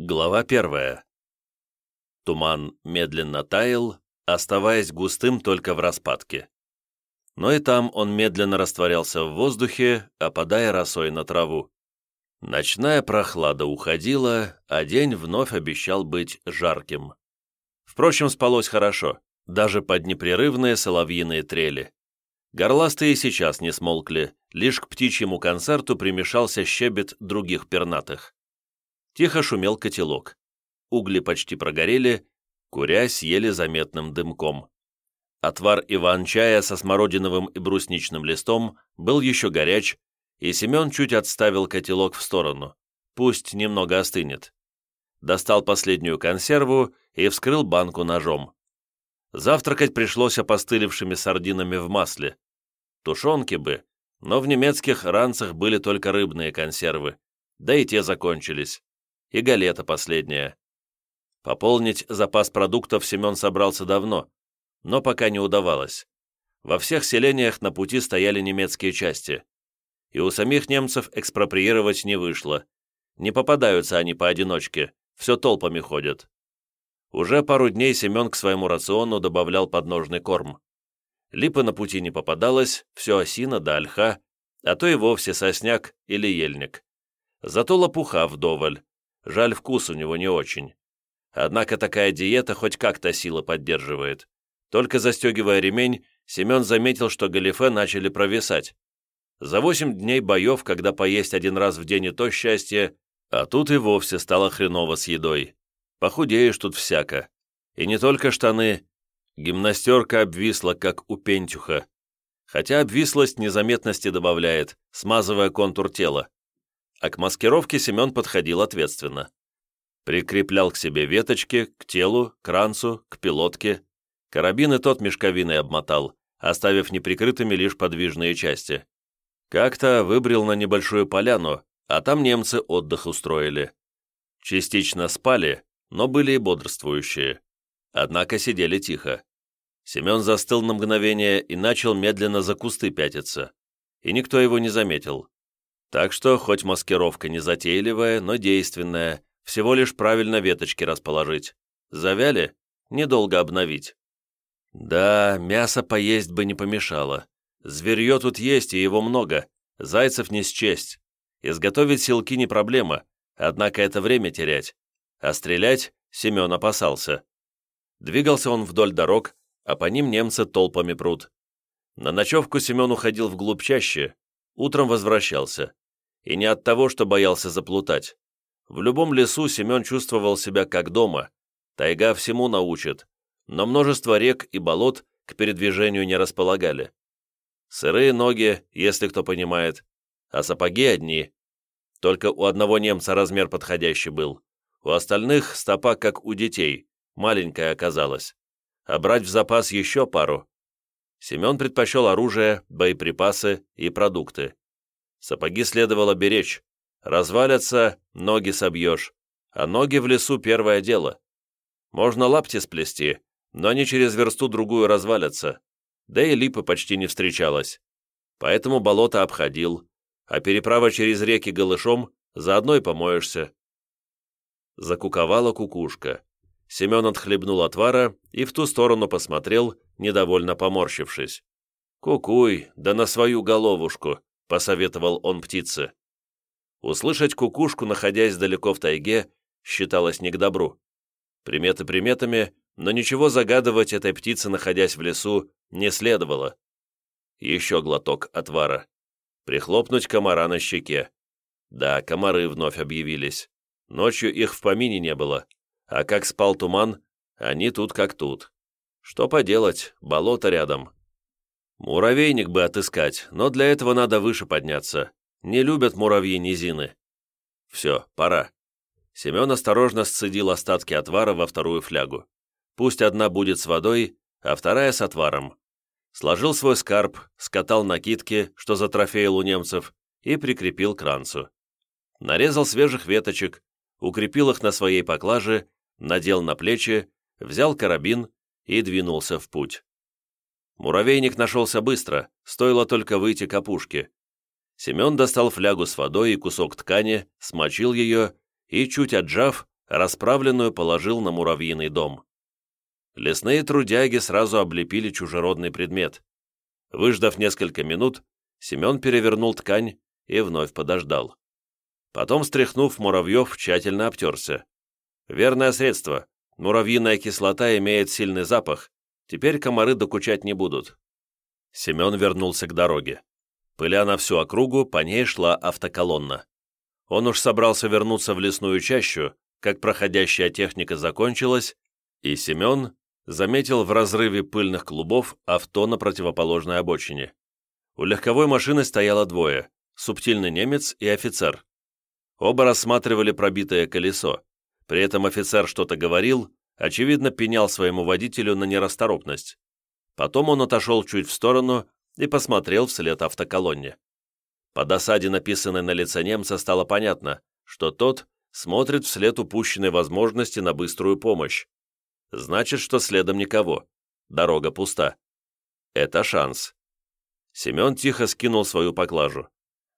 Глава первая. Туман медленно таял, оставаясь густым только в распадке. Но и там он медленно растворялся в воздухе, опадая росой на траву. Ночная прохлада уходила, а день вновь обещал быть жарким. Впрочем, спалось хорошо, даже под непрерывные соловьиные трели. Горластые сейчас не смолкли, лишь к птичьему концерту примешался щебет других пернатых. Тихо шумел котелок. Угли почти прогорели, курясь еле заметным дымком. Отвар иван-чая со смородиновым и брусничным листом был еще горяч, и Семен чуть отставил котелок в сторону. Пусть немного остынет. Достал последнюю консерву и вскрыл банку ножом. Завтракать пришлось опостылевшими сардинами в масле. Тушенки бы, но в немецких ранцах были только рыбные консервы, да и те закончились. И галета последняя. Пополнить запас продуктов Семен собрался давно, но пока не удавалось. Во всех селениях на пути стояли немецкие части. И у самих немцев экспроприировать не вышло. Не попадаются они поодиночке, все толпами ходят. Уже пару дней Семен к своему рациону добавлял подножный корм. Липы на пути не попадалось, все осина да ольха, а то и вовсе сосняк или ельник. Зато лопуха вдоволь. Жаль, вкус у него не очень. Однако такая диета хоть как-то силы поддерживает. Только застегивая ремень, Семен заметил, что галифе начали провисать. За восемь дней боев, когда поесть один раз в день и то счастье, а тут и вовсе стало хреново с едой. Похудеешь тут всяко. И не только штаны. Гимнастерка обвисла, как у пентюха. Хотя обвислость незаметности добавляет, смазывая контур тела. А к маскировке Семен подходил ответственно. Прикреплял к себе веточки, к телу, к ранцу, к пилотке. Карабины тот мешковиной обмотал, оставив неприкрытыми лишь подвижные части. Как-то выбрел на небольшую поляну, а там немцы отдых устроили. Частично спали, но были и бодрствующие. Однако сидели тихо. Семен застыл на мгновение и начал медленно за кусты пятиться. И никто его не заметил. Так что, хоть маскировка не затейливая, но действенная, всего лишь правильно веточки расположить. Завяли? Недолго обновить. Да, мясо поесть бы не помешало. Зверье тут есть, и его много. Зайцев не счесть. Изготовить силки не проблема, однако это время терять. А стрелять Семен опасался. Двигался он вдоль дорог, а по ним немцы толпами прут. На ночевку Семен уходил вглубь чаще, утром возвращался. И не от того, что боялся заплутать. В любом лесу Семен чувствовал себя как дома. Тайга всему научит, но множество рек и болот к передвижению не располагали. Сырые ноги, если кто понимает, а сапоги одни. Только у одного немца размер подходящий был. У остальных стопа, как у детей, маленькая оказалась. А брать в запас еще пару. Семен предпочел оружие, боеприпасы и продукты. Сапоги следовало беречь, Развалятся, ноги собьешь, а ноги в лесу первое дело. Можно лапти сплести, но они через версту другую развалятся, да и липы почти не встречалось. Поэтому болото обходил, а переправа через реки голышом заодно и помоешься. Закуковала кукушка. Семен отхлебнул отвара и в ту сторону посмотрел, недовольно поморщившись. «Кукуй, да на свою головушку», — посоветовал он птице. Услышать кукушку, находясь далеко в тайге, считалось не к добру. Приметы приметами, но ничего загадывать этой птице, находясь в лесу, не следовало. Еще глоток отвара. Прихлопнуть комара на щеке. Да, комары вновь объявились. Ночью их в помине не было. А как спал туман, они тут как тут. Что поделать, болото рядом. Муравейник бы отыскать, но для этого надо выше подняться. Не любят муравьи низины. Все, пора. Семен осторожно сцедил остатки отвара во вторую флягу. Пусть одна будет с водой, а вторая с отваром. Сложил свой скарб, скатал накидки, что затрофеил у немцев, и прикрепил к ранцу. Нарезал свежих веточек, укрепил их на своей поклаже, надел на плечи, взял карабин и двинулся в путь. Муравейник нашелся быстро, стоило только выйти к опушке. Семен достал флягу с водой и кусок ткани, смочил ее и, чуть отжав, расправленную положил на муравьиный дом. Лесные трудяги сразу облепили чужеродный предмет. Выждав несколько минут, Семен перевернул ткань и вновь подождал. Потом, стряхнув муравьев, тщательно обтерся. Верное средство. Муравьиная кислота имеет сильный запах. Теперь комары докучать не будут. Семен вернулся к дороге. Пыля на всю округу, по ней шла автоколонна. Он уж собрался вернуться в лесную чащу, как проходящая техника закончилась, и Семен заметил в разрыве пыльных клубов авто на противоположной обочине. У легковой машины стояло двое – субтильный немец и офицер. Оба рассматривали пробитое колесо. При этом офицер что-то говорил, очевидно, пенял своему водителю на нерасторопность. Потом он отошел чуть в сторону и посмотрел вслед автоколонне. По досаде, написанной на лице немца, стало понятно, что тот смотрит вслед упущенной возможности на быструю помощь. Значит, что следом никого. Дорога пуста. Это шанс. Семен тихо скинул свою поклажу.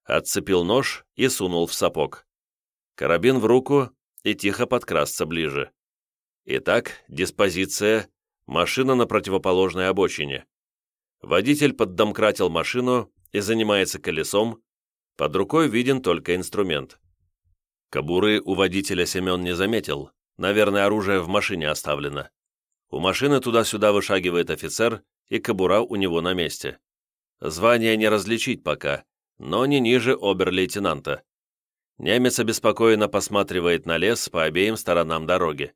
Отцепил нож и сунул в сапог. Карабин в руку и тихо подкрасться ближе. Итак, диспозиция. Машина на противоположной обочине. Водитель поддомкратил машину и занимается колесом, под рукой виден только инструмент. Кобуры у водителя Семен не заметил. Наверное, оружие в машине оставлено. У машины туда-сюда вышагивает офицер, и кобура у него на месте. Звание не различить пока, но не ниже обер-лейтенанта. Немец обеспокоенно посматривает на лес по обеим сторонам дороги.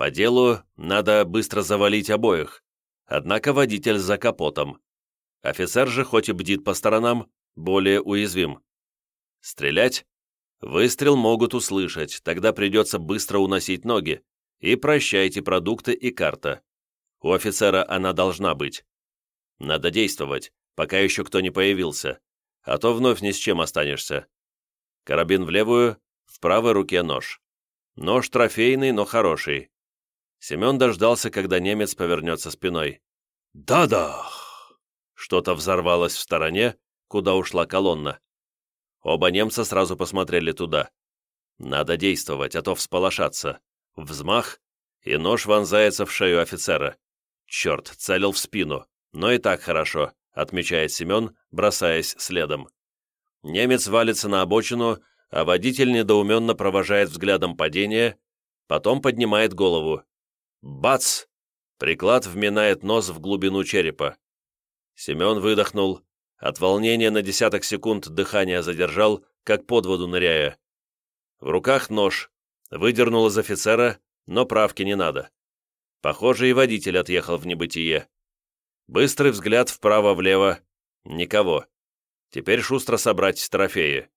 По делу надо быстро завалить обоих, однако водитель за капотом. Офицер же, хоть и бдит по сторонам, более уязвим. Стрелять? Выстрел могут услышать, тогда придется быстро уносить ноги. И прощайте продукты и карта. У офицера она должна быть. Надо действовать, пока еще кто не появился, а то вновь ни с чем останешься. Карабин в левую, в правой руке нож. Нож трофейный, но хороший. Семен дождался, когда немец повернется спиной. «Да-да!» Что-то взорвалось в стороне, куда ушла колонна. Оба немца сразу посмотрели туда. Надо действовать, а то всполошаться. Взмах, и нож вонзается в шею офицера. Черт, целил в спину, но и так хорошо, отмечает Семен, бросаясь следом. Немец валится на обочину, а водитель недоуменно провожает взглядом падение, потом поднимает голову. Бац! Приклад вминает нос в глубину черепа. Семен выдохнул, от волнения на десяток секунд дыхание задержал, как под воду ныряя. В руках нож. Выдернул из офицера, но правки не надо. Похоже, и водитель отъехал в небытие. Быстрый взгляд вправо-влево. Никого. Теперь шустро собрать трофеи.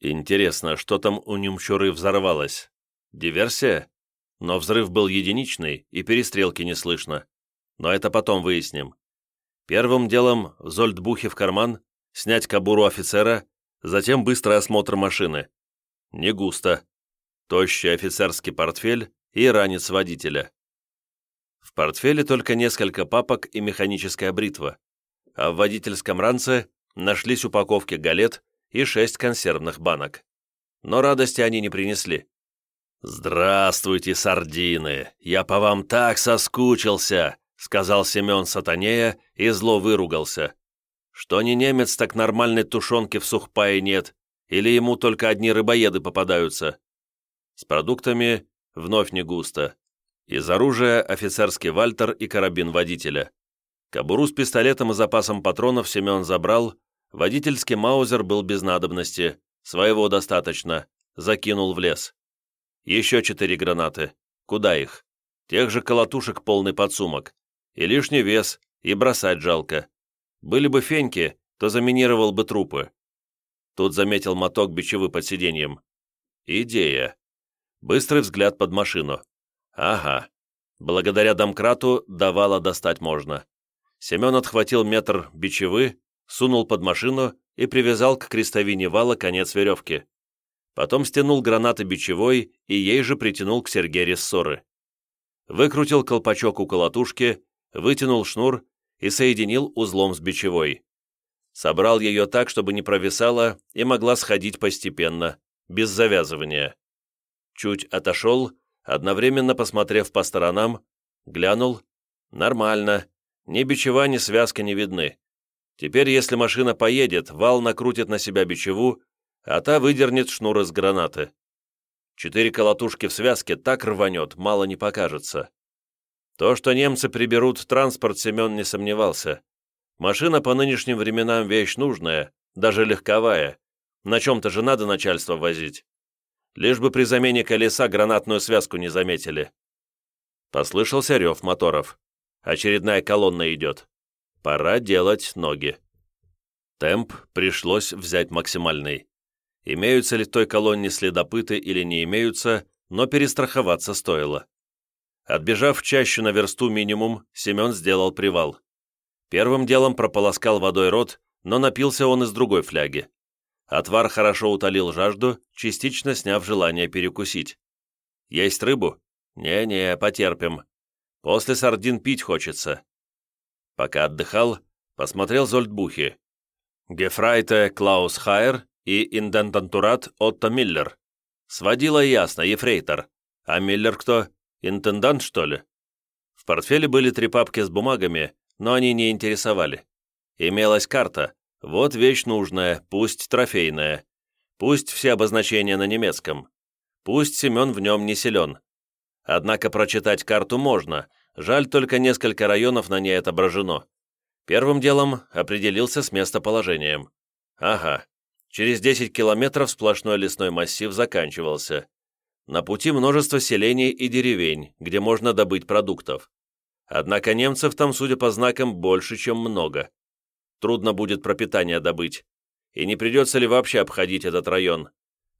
Интересно, что там у немчуры взорвалось? Диверсия? Но взрыв был единичный, и перестрелки не слышно. Но это потом выясним. Первым делом в Зольдбухе в карман, снять кобуру офицера, затем быстрый осмотр машины. Не густо. Тощий офицерский портфель и ранец водителя. В портфеле только несколько папок и механическая бритва, а в водительском ранце нашлись упаковки галет и шесть консервных банок. Но радости они не принесли. «Здравствуйте, сардины! Я по вам так соскучился!» сказал Семен Сатанея и зло выругался. Что не немец, так нормальной тушенки в сухпае нет, или ему только одни рыбоеды попадаются. С продуктами вновь не густо. Из оружия офицерский вальтер и карабин водителя. Кобуру с пистолетом и запасом патронов Семен забрал, водительский маузер был без надобности, своего достаточно, закинул в лес. Еще четыре гранаты. Куда их? Тех же колотушек полный подсумок и лишний вес, и бросать жалко. Были бы феньки, то заминировал бы трупы. Тут заметил моток бичевы под сиденьем. Идея. Быстрый взгляд под машину. Ага. Благодаря домкрату давала достать можно. Семен отхватил метр бичевы, сунул под машину и привязал к крестовине вала конец веревки. Потом стянул гранаты бичевой и ей же притянул к Сергею рессоры. Выкрутил колпачок у колотушки, вытянул шнур и соединил узлом с бичевой. Собрал ее так, чтобы не провисала и могла сходить постепенно, без завязывания. чуть отошел, одновременно посмотрев по сторонам, глянул. Нормально. Ни бичева, ни связка не видны. Теперь, если машина поедет, вал накрутит на себя бичеву, а та выдернет шнур из гранаты. Четыре колотушки в связке так рванет, мало не покажется. То, что немцы приберут транспорт, Семен не сомневался. Машина по нынешним временам вещь нужная, даже легковая. На чем-то же надо начальство возить. Лишь бы при замене колеса гранатную связку не заметили. Послышался рев моторов. Очередная колонна идет. Пора делать ноги. Темп пришлось взять максимальный. Имеются ли в той колонне следопыты или не имеются, но перестраховаться стоило. Отбежав в чащу на версту минимум, Семен сделал привал. Первым делом прополоскал водой рот, но напился он из другой фляги. Отвар хорошо утолил жажду, частично сняв желание перекусить. Есть рыбу? Не-не, потерпим. После сардин пить хочется. Пока отдыхал, посмотрел Зольдбухи. Гефрайте Клаус Хайер и индентантурат Отто Миллер. Сводила ясно, ефрейтор. А Миллер кто? Интендант, что ли? В портфеле были три папки с бумагами, но они не интересовали. Имелась карта. Вот вещь нужная, пусть трофейная. Пусть все обозначения на немецком. Пусть Семен в нем не силен. Однако прочитать карту можно, жаль только несколько районов на ней отображено. Первым делом определился с местоположением. Ага, через 10 километров сплошной лесной массив заканчивался. На пути множество селений и деревень, где можно добыть продуктов. Однако немцев там, судя по знакам, больше, чем много. Трудно будет пропитание добыть. И не придется ли вообще обходить этот район.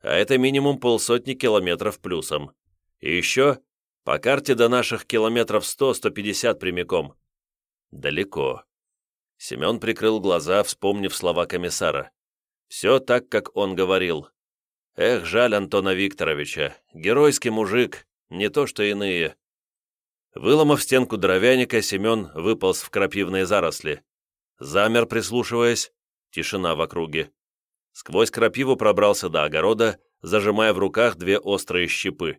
А это минимум полсотни километров плюсом. И еще по карте до наших километров 100-150 прямиком. Далеко. Семен прикрыл глаза, вспомнив слова комиссара. Все так, как он говорил. Эх, жаль Антона Викторовича. Геройский мужик, не то что иные. Выломав стенку дровяника, Семен выполз в крапивные заросли. Замер, прислушиваясь. Тишина в округе. Сквозь крапиву пробрался до огорода, зажимая в руках две острые щепы.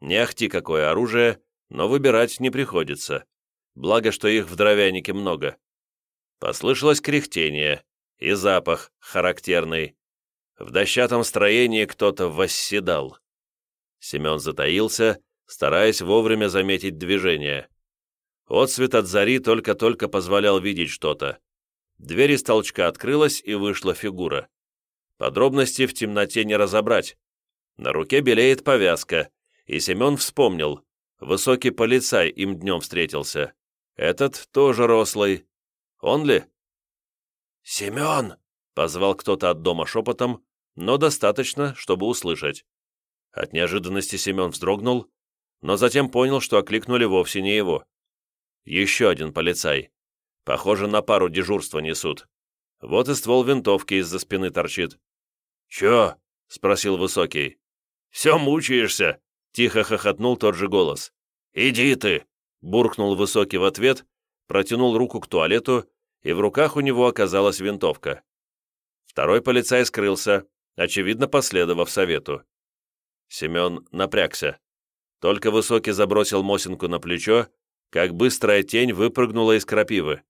Не ахти какое оружие, но выбирать не приходится. Благо, что их в дровянике много. Послышалось кряхтение и запах характерный. В дощатом строении кто-то восседал. Семен затаился, стараясь вовремя заметить движение. Отсвет от зари только-только позволял видеть что-то. Дверь из толчка открылась, и вышла фигура. Подробности в темноте не разобрать. На руке белеет повязка, и Семен вспомнил. Высокий полицай им днем встретился. Этот тоже рослый. Он ли? «Семен!» — позвал кто-то от дома шепотом, но достаточно, чтобы услышать. От неожиданности Семен вздрогнул, но затем понял, что окликнули вовсе не его. Еще один полицай. Похоже, на пару дежурства несут. Вот и ствол винтовки из-за спины торчит. «Чё?» — спросил Высокий. «Все мучаешься?» Тихо хохотнул тот же голос. «Иди ты!» — буркнул Высокий в ответ, протянул руку к туалету, и в руках у него оказалась винтовка. Второй полицай скрылся, очевидно, последовав совету. Семен напрягся. Только Высокий забросил Мосинку на плечо, как быстрая тень выпрыгнула из крапивы.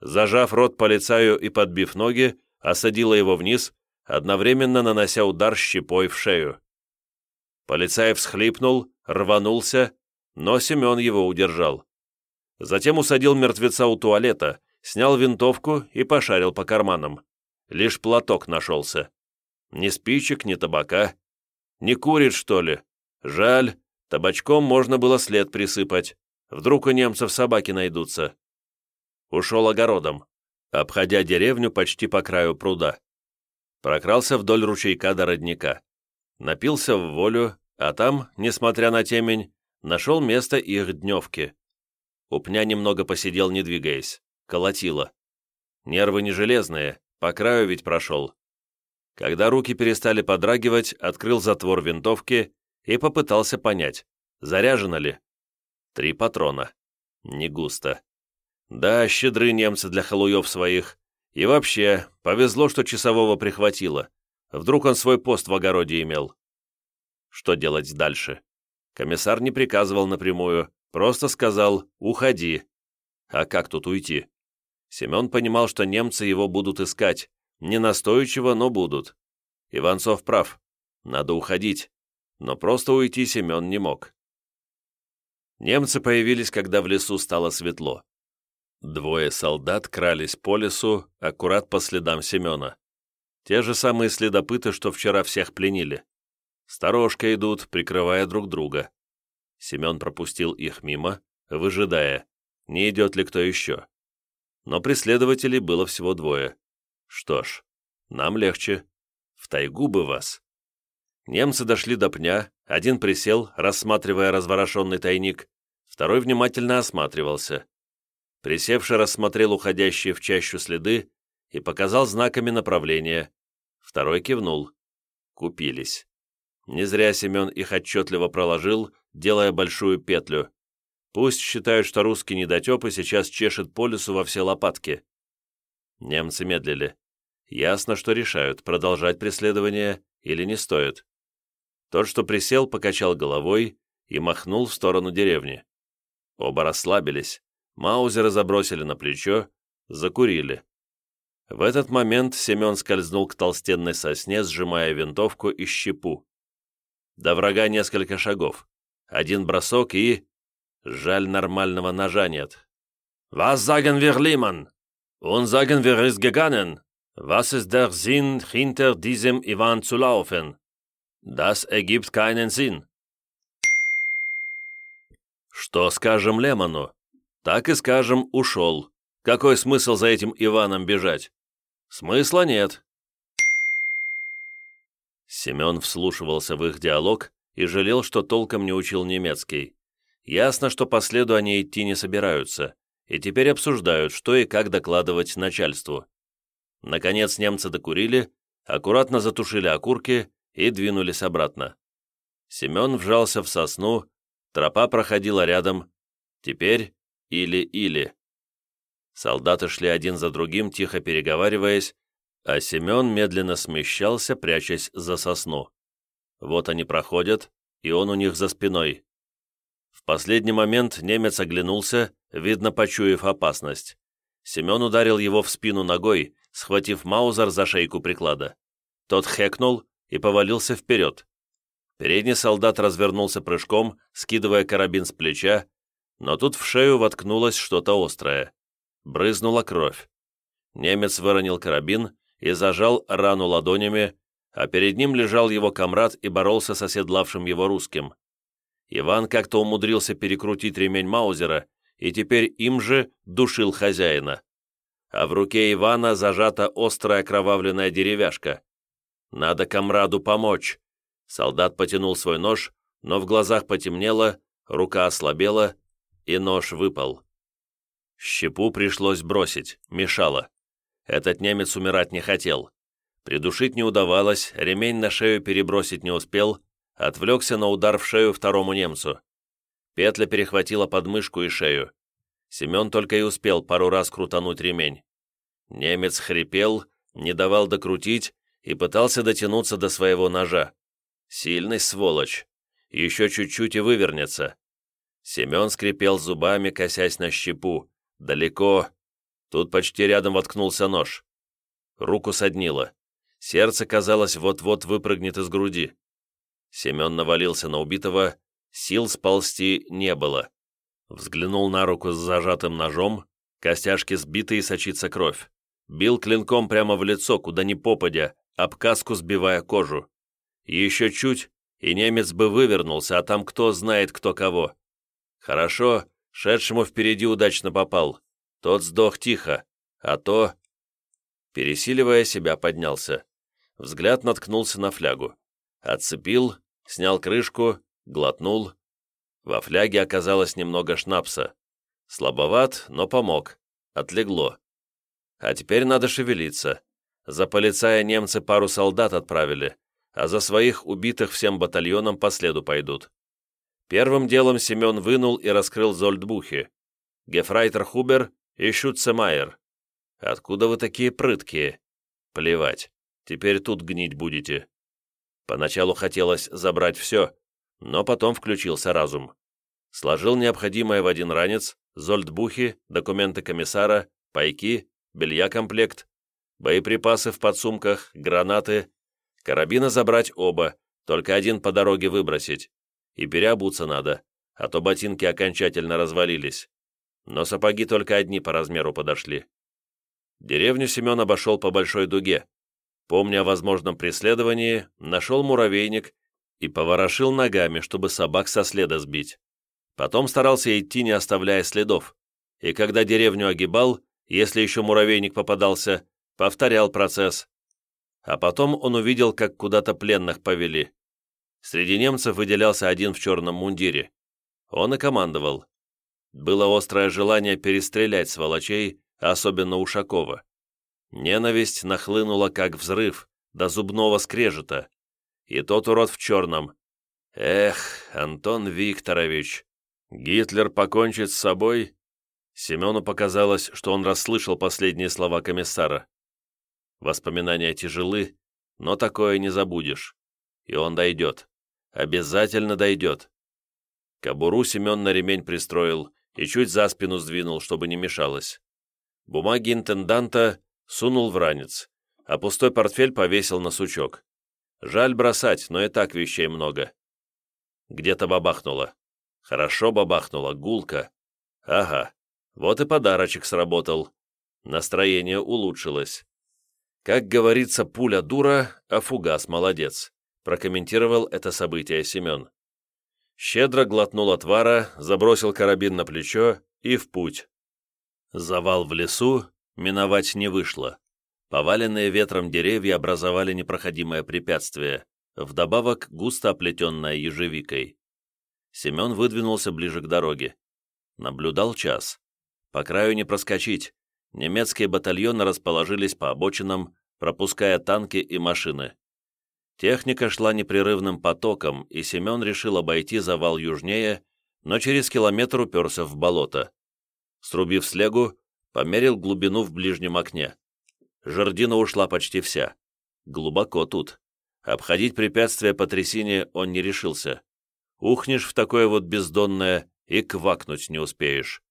Зажав рот полицаю и подбив ноги, осадила его вниз, одновременно нанося удар щепой в шею. Полицай всхлипнул, рванулся, но Семен его удержал. Затем усадил мертвеца у туалета, снял винтовку и пошарил по карманам. Лишь платок нашелся. Ни спичек, ни табака. Не курит, что ли? Жаль, табачком можно было след присыпать. Вдруг у немцев собаки найдутся. Ушел огородом, обходя деревню почти по краю пруда. Прокрался вдоль ручейка до родника. Напился в волю, а там, несмотря на темень, нашел место их дневки. У пня немного посидел, не двигаясь. Колотило. Нервы не железные, по краю ведь прошел. Когда руки перестали подрагивать, открыл затвор винтовки и попытался понять, заряжено ли. Три патрона. Не густо. Да, щедры немцы для халуев своих. И вообще, повезло, что часового прихватило. Вдруг он свой пост в огороде имел. Что делать дальше? Комиссар не приказывал напрямую, просто сказал «Уходи». А как тут уйти? Семен понимал, что немцы его будут искать. Не настойчиво, но будут. Иванцов прав. Надо уходить. Но просто уйти Семен не мог. Немцы появились, когда в лесу стало светло. Двое солдат крались по лесу, аккурат по следам Семена. Те же самые следопыты, что вчера всех пленили. Сторожка идут, прикрывая друг друга. Семен пропустил их мимо, выжидая, не идет ли кто еще. Но преследователей было всего двое. Что ж, нам легче. В тайгу бы вас. Немцы дошли до пня, один присел, рассматривая разворошенный тайник, второй внимательно осматривался. Присевший рассмотрел уходящие в чащу следы и показал знаками направления. Второй кивнул. Купились. Не зря Семен их отчетливо проложил, делая большую петлю. Пусть считают, что русский недотепы сейчас чешет по лесу во все лопатки. Немцы медлили. Ясно, что решают, продолжать преследование или не стоит. Тот, что присел, покачал головой и махнул в сторону деревни. Оба расслабились, маузеры забросили на плечо, закурили. В этот момент Семен скользнул к толстенной сосне, сжимая винтовку и щепу. До врага несколько шагов. Один бросок и... Жаль, нормального ножа нет. «Was sagen wir, Lehmann? Und sagen wir es gegangen? Was ist der Sinn, hinter diesem Ivan zu laufen? Das ergibt keinen Sinn». «Что скажем Лемону?» «Так и скажем, ушел. Какой смысл за этим Иваном бежать?» «Смысла нет». Семен вслушивался в их диалог и жалел, что толком не учил немецкий. Ясно, что по следу они идти не собираются, и теперь обсуждают, что и как докладывать начальству. Наконец немцы докурили, аккуратно затушили окурки и двинулись обратно. Семен вжался в сосну, тропа проходила рядом. Теперь или-или. Солдаты шли один за другим, тихо переговариваясь, а Семен медленно смещался, прячась за сосну. Вот они проходят, и он у них за спиной. В последний момент немец оглянулся, видно, почуяв опасность. Семен ударил его в спину ногой, схватив Маузер за шейку приклада. Тот хэкнул и повалился вперед. Передний солдат развернулся прыжком, скидывая карабин с плеча, но тут в шею воткнулось что-то острое. Брызнула кровь. Немец выронил карабин и зажал рану ладонями, а перед ним лежал его комрад и боролся с оседлавшим его русским. Иван как-то умудрился перекрутить ремень Маузера и теперь им же душил хозяина. А в руке Ивана зажата острая кровавленная деревяшка. Надо комраду помочь. Солдат потянул свой нож, но в глазах потемнело, рука ослабела, и нож выпал. Щепу пришлось бросить, мешало. Этот немец умирать не хотел. Придушить не удавалось, ремень на шею перебросить не успел, отвлекся на удар в шею второму немцу. Петля перехватила подмышку и шею. Семен только и успел пару раз крутануть ремень. Немец хрипел, не давал докрутить и пытался дотянуться до своего ножа. Сильный сволочь. Еще чуть-чуть и вывернется. Семен скрипел зубами, косясь на щепу. Далеко. Тут почти рядом воткнулся нож. Руку соднило. Сердце, казалось, вот-вот выпрыгнет из груди. Семен навалился на убитого, сил сползти не было. Взглянул на руку с зажатым ножом, костяшки сбиты и сочится кровь. Бил клинком прямо в лицо, куда ни попадя, об каску сбивая кожу. Еще чуть, и немец бы вывернулся, а там кто знает кто кого. Хорошо, шедшему впереди удачно попал. Тот сдох тихо, а то... Пересиливая себя, поднялся. Взгляд наткнулся на флягу. Отцепил, снял крышку, глотнул. Во фляге оказалось немного шнапса. Слабоват, но помог. Отлегло. А теперь надо шевелиться. За полицая немцы пару солдат отправили, а за своих убитых всем батальоном по следу пойдут. Первым делом Семен вынул и раскрыл зольдбухи. Гефрайтер Хубер и Шутцемайер. Откуда вы такие прыткие? Плевать. Теперь тут гнить будете. Поначалу хотелось забрать все, но потом включился разум. Сложил необходимое в один ранец, зольдбухи, документы комиссара, пайки, белья комплект, боеприпасы в подсумках, гранаты, карабины забрать оба, только один по дороге выбросить. И переобуться надо, а то ботинки окончательно развалились. Но сапоги только одни по размеру подошли. Деревню Семен обошел по большой дуге. Помня о возможном преследовании, нашел муравейник и поворошил ногами, чтобы собак со следа сбить. Потом старался идти, не оставляя следов. И когда деревню огибал, если еще муравейник попадался, повторял процесс. А потом он увидел, как куда-то пленных повели. Среди немцев выделялся один в черном мундире. Он и командовал. Было острое желание перестрелять сволочей, особенно Ушакова. Ненависть нахлынула, как взрыв, до зубного скрежета. И тот урод в черном. Эх, Антон Викторович, Гитлер покончит с собой? Семену показалось, что он расслышал последние слова комиссара. Воспоминания тяжелы, но такое не забудешь. И он дойдет. Обязательно дойдет. Кобуру Семен на ремень пристроил и чуть за спину сдвинул, чтобы не мешалось. Бумаги интенданта сунул в ранец, а пустой портфель повесил на сучок. Жаль бросать, но и так вещей много. Где-то бабахнуло. Хорошо бабахнуло, гулко. Ага, вот и подарочек сработал. Настроение улучшилось. Как говорится, пуля дура, а фугас молодец прокомментировал это событие Семен. Щедро глотнул отвара, забросил карабин на плечо и в путь. Завал в лесу миновать не вышло. Поваленные ветром деревья образовали непроходимое препятствие, вдобавок густо оплетенное ежевикой. Семен выдвинулся ближе к дороге. Наблюдал час. По краю не проскочить. Немецкие батальоны расположились по обочинам, пропуская танки и машины. Техника шла непрерывным потоком, и Семен решил обойти завал южнее, но через километр уперся в болото. Срубив слегу, померил глубину в ближнем окне. Жердина ушла почти вся. Глубоко тут. Обходить препятствия по трясине он не решился. Ухнешь в такое вот бездонное и квакнуть не успеешь.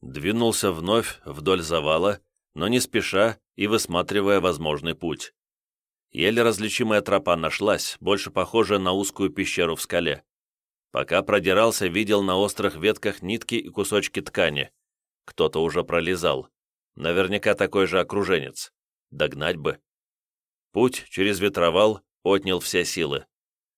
Двинулся вновь вдоль завала, но не спеша и высматривая возможный путь. Еле различимая тропа нашлась, больше похожая на узкую пещеру в скале. Пока продирался, видел на острых ветках нитки и кусочки ткани. Кто-то уже пролезал. Наверняка такой же окруженец. Догнать бы. Путь через ветровал отнял все силы.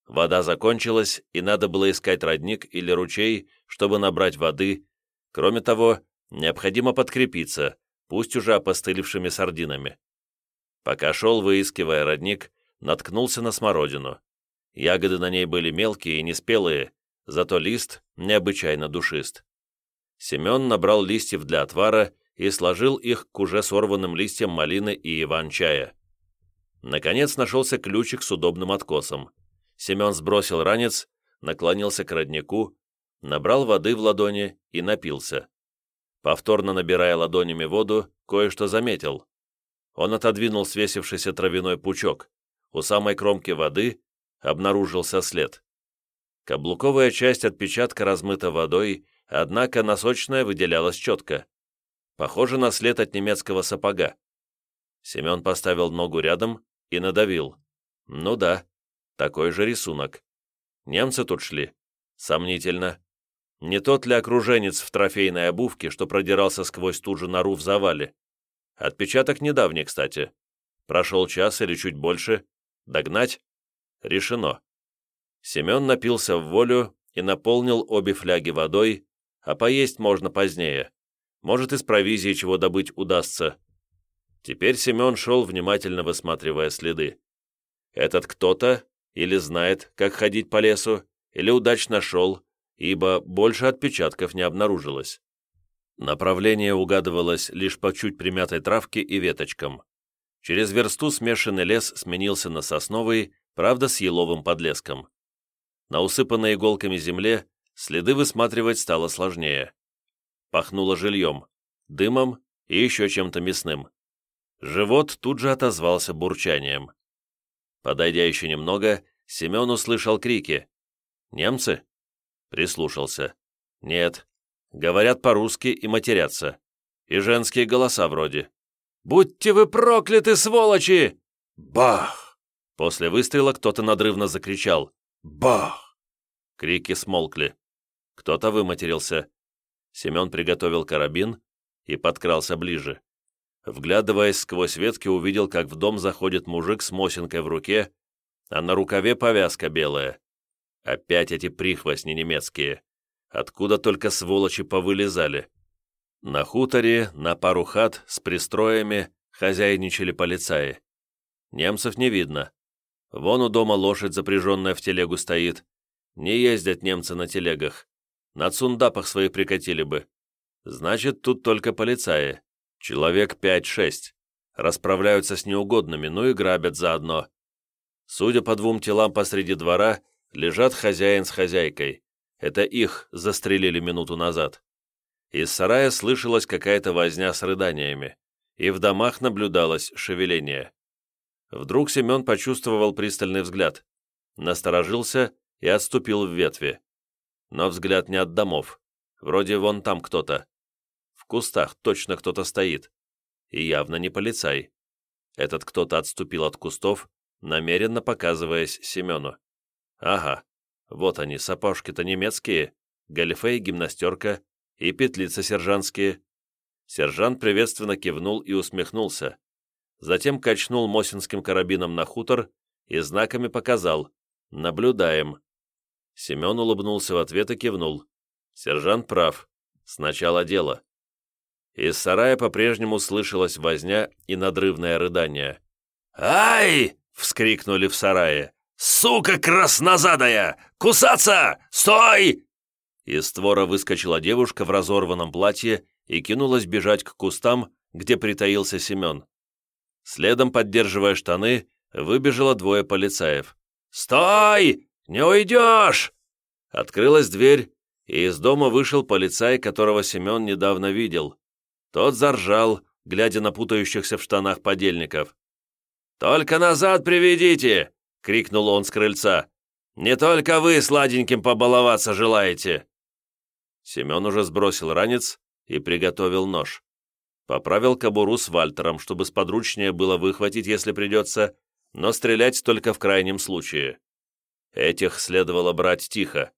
Вода закончилась, и надо было искать родник или ручей, чтобы набрать воды. Кроме того, необходимо подкрепиться, пусть уже опостылевшими сардинами. Пока шел, выискивая родник, наткнулся на смородину. Ягоды на ней были мелкие и неспелые, зато лист необычайно душист. Семен набрал листьев для отвара и сложил их к уже сорванным листьям малины и иван-чая. Наконец нашелся ключик с удобным откосом. Семен сбросил ранец, наклонился к роднику, набрал воды в ладони и напился. Повторно набирая ладонями воду, кое-что заметил. Он отодвинул свесившийся травяной пучок. У самой кромки воды обнаружился след. Каблуковая часть отпечатка размыта водой, однако носочная выделялась четко. Похоже на след от немецкого сапога. Семен поставил ногу рядом и надавил. Ну да, такой же рисунок. Немцы тут шли. Сомнительно. Не тот ли окруженец в трофейной обувке, что продирался сквозь ту же нору в завале? Отпечаток недавний, кстати. Прошел час или чуть больше. Догнать? Решено. Семен напился в волю и наполнил обе фляги водой, а поесть можно позднее. Может, из провизии чего добыть удастся. Теперь Семен шел, внимательно высматривая следы. Этот кто-то или знает, как ходить по лесу, или удачно шел, ибо больше отпечатков не обнаружилось. Направление угадывалось лишь по чуть примятой травке и веточкам. Через версту смешанный лес сменился на сосновый, правда с еловым подлеском. На усыпанной иголками земле следы высматривать стало сложнее. Пахнуло жильем, дымом и еще чем-то мясным. Живот тут же отозвался бурчанием. Подойдя еще немного, Семен услышал крики. «Немцы?» Прислушался. «Нет. Говорят по-русски и матерятся. И женские голоса вроде. «Будьте вы прокляты, сволочи!» Бах! После выстрела кто-то надрывно закричал. Бах! Крики смолкли. Кто-то выматерился. Семен приготовил карабин и подкрался ближе. Вглядываясь сквозь ветки, увидел, как в дом заходит мужик с мосинкой в руке, а на рукаве повязка белая. Опять эти прихвостни немецкие. Откуда только сволочи повылезали. На хуторе, на пару хат с пристроями хозяйничали полицаи. Немцев не видно. Вон у дома лошадь, запряженная в телегу, стоит. Не ездят немцы на телегах. На цундапах своих прикатили бы. Значит, тут только полицаи. Человек пять-шесть. Расправляются с неугодными, ну и грабят заодно. Судя по двум телам посреди двора, лежат хозяин с хозяйкой. Это их застрелили минуту назад. Из сарая слышалась какая-то возня с рыданиями, и в домах наблюдалось шевеление. Вдруг Семен почувствовал пристальный взгляд, насторожился и отступил в ветви. Но взгляд не от домов. Вроде вон там кто-то. В кустах точно кто-то стоит. И явно не полицай. Этот кто-то отступил от кустов, намеренно показываясь Семену. Ага, вот они, сапожки-то немецкие, галифе и гимнастерка, и петлицы сержантские. Сержант приветственно кивнул и усмехнулся. Затем качнул Мосинским карабином на хутор и знаками показал «Наблюдаем». Семен улыбнулся в ответ и кивнул. Сержант прав. Сначала дело. Из сарая по-прежнему слышалась возня и надрывное рыдание. «Ай!» — вскрикнули в сарае. «Сука краснозадая! Кусаться! Стой!» Из створа выскочила девушка в разорванном платье и кинулась бежать к кустам, где притаился Семен. Следом, поддерживая штаны, выбежало двое полицаев. «Стой! Не уйдешь!» Открылась дверь, и из дома вышел полицай, которого Семен недавно видел. Тот заржал, глядя на путающихся в штанах подельников. «Только назад приведите!» — крикнул он с крыльца. «Не только вы сладеньким побаловаться желаете!» Семен уже сбросил ранец и приготовил нож. Поправил кобуру с Вальтером, чтобы сподручнее было выхватить, если придется, но стрелять только в крайнем случае. Этих следовало брать тихо.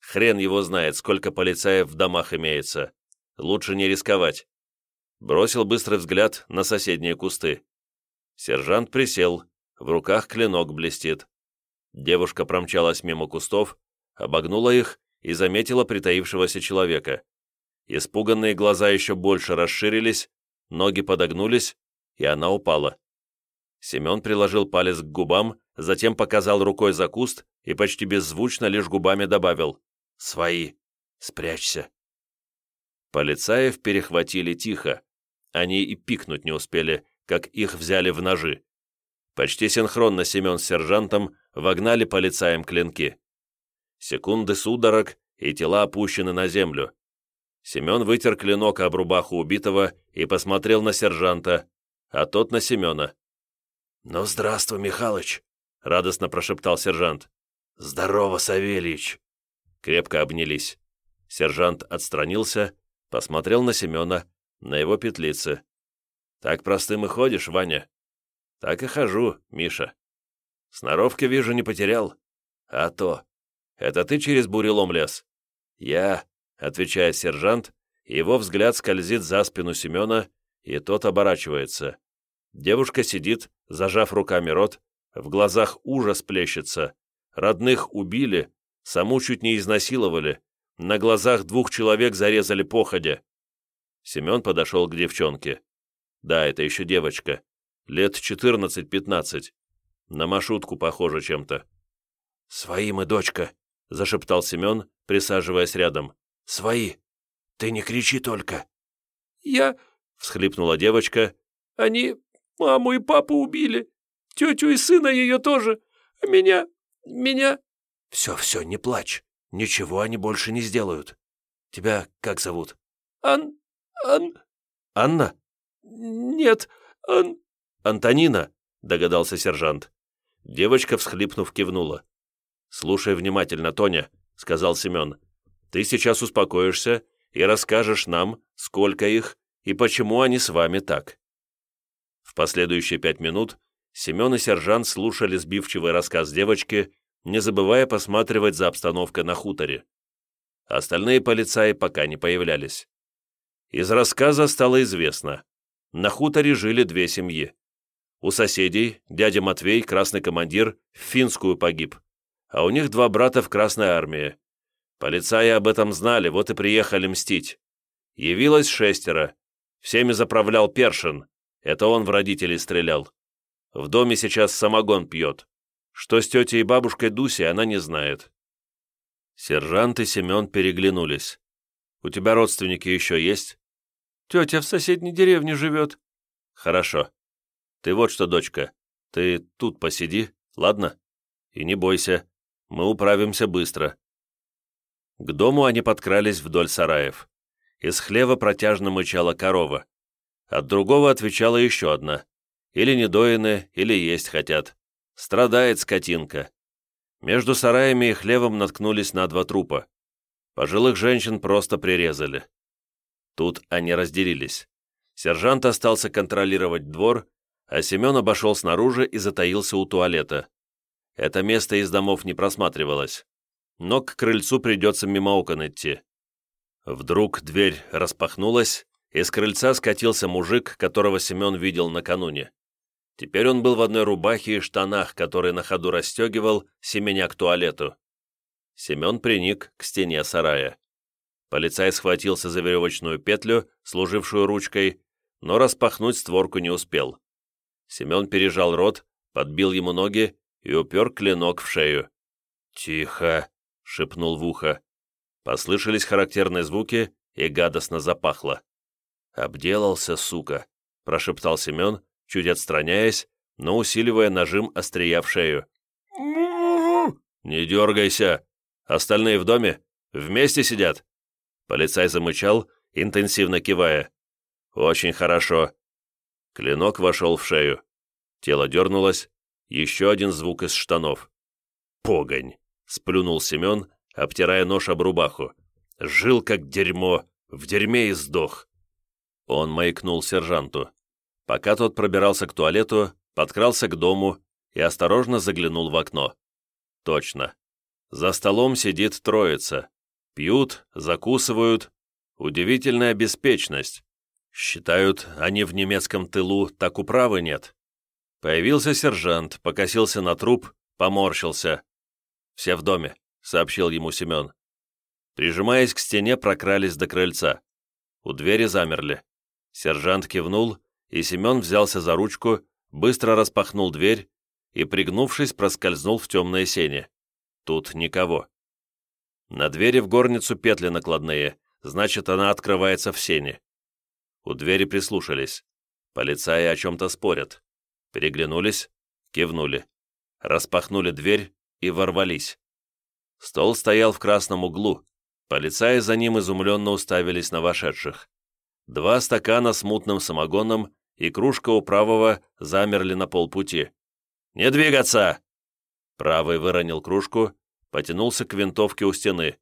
Хрен его знает, сколько полицаев в домах имеется. Лучше не рисковать. Бросил быстрый взгляд на соседние кусты. Сержант присел, в руках клинок блестит. Девушка промчалась мимо кустов, обогнула их и заметила притаившегося человека. Испуганные глаза еще больше расширились, ноги подогнулись, и она упала. Семен приложил палец к губам, затем показал рукой за куст и почти беззвучно лишь губами добавил «Свои! Спрячься!». Полицаев перехватили тихо. Они и пикнуть не успели, как их взяли в ножи. Почти синхронно Семен с сержантом вогнали полицаем клинки. Секунды судорог, и тела опущены на землю. Семен вытер клинок об рубаху убитого и посмотрел на сержанта, а тот на Семена. «Ну, здравствуй, Михалыч!» — радостно прошептал сержант. «Здорово, Савельич!» Крепко обнялись. Сержант отстранился, посмотрел на Семена, на его петлицы. «Так простым и ходишь, Ваня?» Так и хожу, Миша. Сноровки, вижу, не потерял. А то. Это ты через бурелом лез? Я, отвечает сержант, его взгляд скользит за спину Семена, и тот оборачивается. Девушка сидит, зажав руками рот, в глазах ужас плещется. Родных убили, саму чуть не изнасиловали, на глазах двух человек зарезали походя. Семен подошел к девчонке. Да, это еще девочка лет 14-15. На маршрутку похоже чем-то. «Свои мы, дочка», — зашептал Семен, присаживаясь рядом. «Свои. Ты не кричи только». «Я...» — всхлипнула девочка. «Они маму и папу убили. Тетю и сына ее тоже. А меня... меня...» «Все-все, не плачь. Ничего они больше не сделают. Тебя как зовут?» «Ан... Ан...» «Анна?» «Нет, Ан...» «Антонина», — догадался сержант. Девочка, всхлипнув, кивнула. «Слушай внимательно, Тоня», — сказал Семен. «Ты сейчас успокоишься и расскажешь нам, сколько их и почему они с вами так». В последующие пять минут Семен и сержант слушали сбивчивый рассказ девочки, не забывая посматривать за обстановкой на хуторе. Остальные полицаи пока не появлялись. Из рассказа стало известно. На хуторе жили две семьи. У соседей дядя Матвей, красный командир, в финскую погиб, а у них два брата в Красной армии. Полицаи об этом знали, вот и приехали мстить. Явилось шестеро. Всеми заправлял Першин. Это он в родителей стрелял. В доме сейчас самогон пьет. Что с тетей и бабушкой Дусей, она не знает. Сержант и Семен переглянулись. «У тебя родственники еще есть?» «Тетя в соседней деревне живет». «Хорошо. Ты вот что, дочка, ты тут посиди, ладно? И не бойся, мы управимся быстро». К дому они подкрались вдоль сараев. Из хлева протяжно мычала корова. От другого отвечала еще одна. Или недоины, или есть хотят. Страдает скотинка. Между сараями и хлевом наткнулись на два трупа. Пожилых женщин просто прирезали. Тут они разделились. Сержант остался контролировать двор, а Семен обошел снаружи и затаился у туалета. Это место из домов не просматривалось, но к крыльцу придется мимо окон идти. Вдруг дверь распахнулась, и с крыльца скатился мужик, которого Семен видел накануне. Теперь он был в одной рубахе и штанах, которые на ходу расстегивал, семеня к туалету. Семен приник к стене сарая. Полицай схватился за веревочную петлю, служившую ручкой, но распахнуть створку не успел. Семен пережал рот, подбил ему ноги и упер клинок в шею. «Тихо!» — шепнул в ухо. Послышались характерные звуки, и гадостно запахло. «Обделался, сука!» — прошептал Семен, чуть отстраняясь, но усиливая нажим острия в шею. «Не дергайся! Остальные в доме? Вместе сидят?» Полицай замычал, интенсивно кивая. «Очень хорошо. Клинок вошел в шею. Тело дернулось. Еще один звук из штанов. «Погонь!» — сплюнул Семен, обтирая нож об рубаху. «Жил как дерьмо, в дерьме и сдох». Он маякнул сержанту. Пока тот пробирался к туалету, подкрался к дому и осторожно заглянул в окно. Точно. За столом сидит троица. Пьют, закусывают. Удивительная беспечность. Считают, они в немецком тылу так управы нет. Появился сержант, покосился на труп, поморщился. «Все в доме», — сообщил ему Семен. Прижимаясь к стене, прокрались до крыльца. У двери замерли. Сержант кивнул, и Семен взялся за ручку, быстро распахнул дверь и, пригнувшись, проскользнул в темное сене. Тут никого. На двери в горницу петли накладные, значит, она открывается в сене. У двери прислушались. Полицаи о чем-то спорят. Переглянулись, кивнули. Распахнули дверь и ворвались. Стол стоял в красном углу. Полицаи за ним изумленно уставились на вошедших. Два стакана с мутным самогоном и кружка у правого замерли на полпути. «Не двигаться!» Правый выронил кружку, потянулся к винтовке у стены.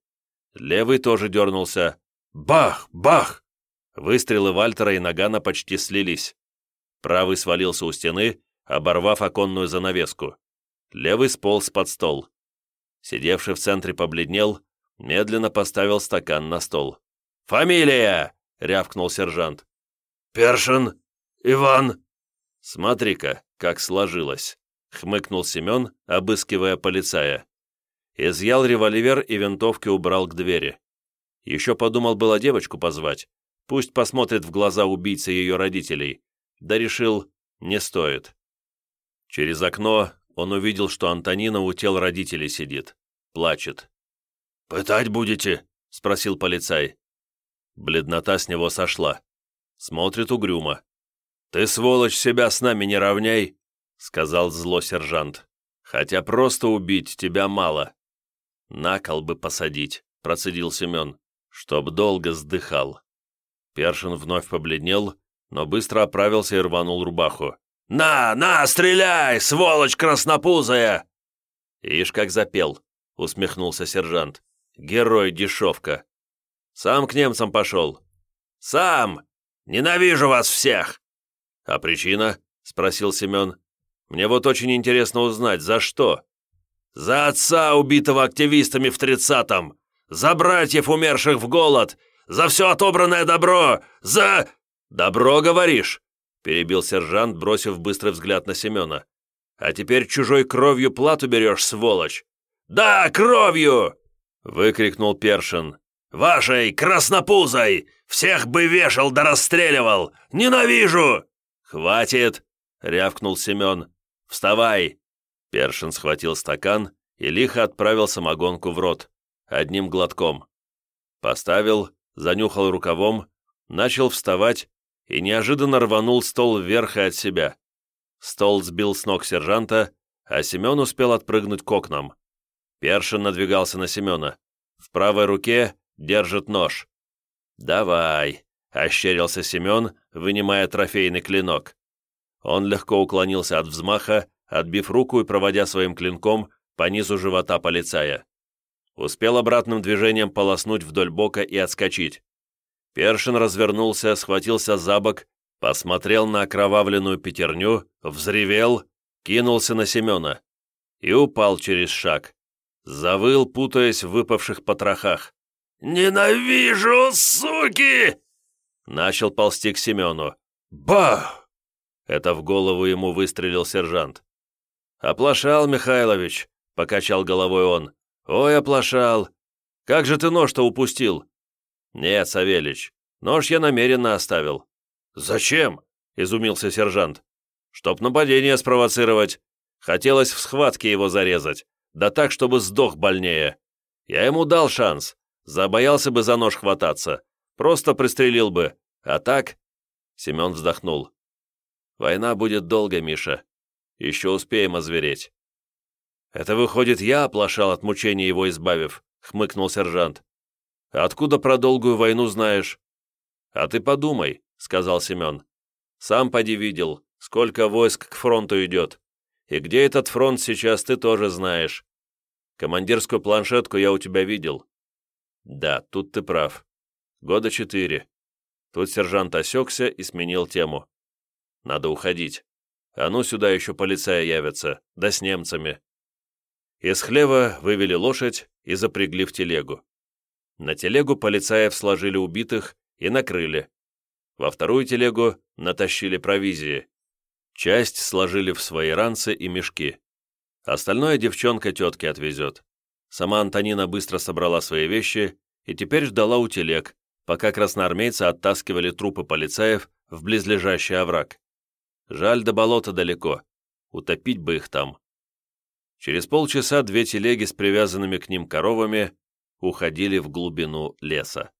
Левый тоже дернулся. «Бах! Бах!» Выстрелы Вальтера и Нагана почти слились. Правый свалился у стены, оборвав оконную занавеску. Левый сполз под стол. Сидевший в центре побледнел, медленно поставил стакан на стол. «Фамилия!» — рявкнул сержант. «Першин Иван!» «Смотри-ка, как сложилось!» — хмыкнул Семен, обыскивая полицая. Изъял револьвер и винтовки убрал к двери. Еще подумал было девочку позвать, Пусть посмотрит в глаза убийцы ее родителей. Да решил, не стоит. Через окно он увидел, что Антонина у тел родителей сидит. Плачет. «Пытать будете?» — спросил полицай. Бледнота с него сошла. Смотрит угрюмо. «Ты, сволочь, себя с нами не равняй!» — сказал зло сержант. «Хотя просто убить тебя мало». «На кол бы посадить», — процедил Семен, — «чтоб долго сдыхал». Першин вновь побледнел, но быстро оправился и рванул рубаху. «На, на, стреляй, сволочь краснопузая!» Ишь, как запел. — усмехнулся сержант. «Герой-дешевка. Сам к немцам пошел». «Сам! Ненавижу вас всех!» «А причина?» — спросил Семен. «Мне вот очень интересно узнать, за что?» «За отца, убитого активистами в тридцатом! За братьев, умерших в голод! За все отобранное добро! За...» «Добро, говоришь?» — перебил сержант, бросив быстрый взгляд на Семена. «А теперь чужой кровью плату берешь, сволочь!» «Да, кровью!» — выкрикнул Першин. «Вашей краснопузой! Всех бы вешал да расстреливал! Ненавижу!» «Хватит!» — рявкнул Семен. «Вставай!» Першин схватил стакан и лихо отправил самогонку в рот. Одним глотком. Поставил, занюхал рукавом, начал вставать и неожиданно рванул стол вверх и от себя. Стол сбил с ног сержанта, а Семен успел отпрыгнуть к окнам. Першин надвигался на Семена. В правой руке держит нож. «Давай», — ощерился Семен, вынимая трофейный клинок. Он легко уклонился от взмаха, отбив руку и проводя своим клинком по низу живота полицая. Успел обратным движением полоснуть вдоль бока и отскочить. Першин развернулся, схватился за бок, посмотрел на окровавленную пятерню, взревел, кинулся на Семена и упал через шаг. Завыл, путаясь в выпавших потрохах. «Ненавижу, суки!» Начал ползти к Семену. «Бах!» Это в голову ему выстрелил сержант. «Оплошал, Михайлович», — покачал головой он. «Ой, оплошал! Как же ты нож-то упустил?» «Нет, Савельич, нож я намеренно оставил». «Зачем?» — изумился сержант. «Чтоб нападение спровоцировать. Хотелось в схватке его зарезать, да так, чтобы сдох больнее. Я ему дал шанс, забоялся бы за нож хвататься, просто пристрелил бы, а так...» Семен вздохнул. «Война будет долго, Миша. Еще успеем озвереть». «Это выходит, я оплошал от мучений его избавив», — хмыкнул сержант. «Откуда про долгую войну знаешь?» «А ты подумай», — сказал Семен. «Сам поди видел, сколько войск к фронту идет. И где этот фронт сейчас, ты тоже знаешь. Командирскую планшетку я у тебя видел». «Да, тут ты прав. Года четыре». Тут сержант осекся и сменил тему. «Надо уходить. А ну сюда еще полицая явятся, да с немцами». Из хлева вывели лошадь и запрягли в телегу. На телегу полицаев сложили убитых и накрыли. Во вторую телегу натащили провизии. Часть сложили в свои ранцы и мешки. Остальное девчонка тетке отвезет. Сама Антонина быстро собрала свои вещи и теперь ждала у телег, пока красноармейцы оттаскивали трупы полицаев в близлежащий овраг. Жаль, до болота далеко. Утопить бы их там. Через полчаса две телеги с привязанными к ним коровами уходили в глубину леса.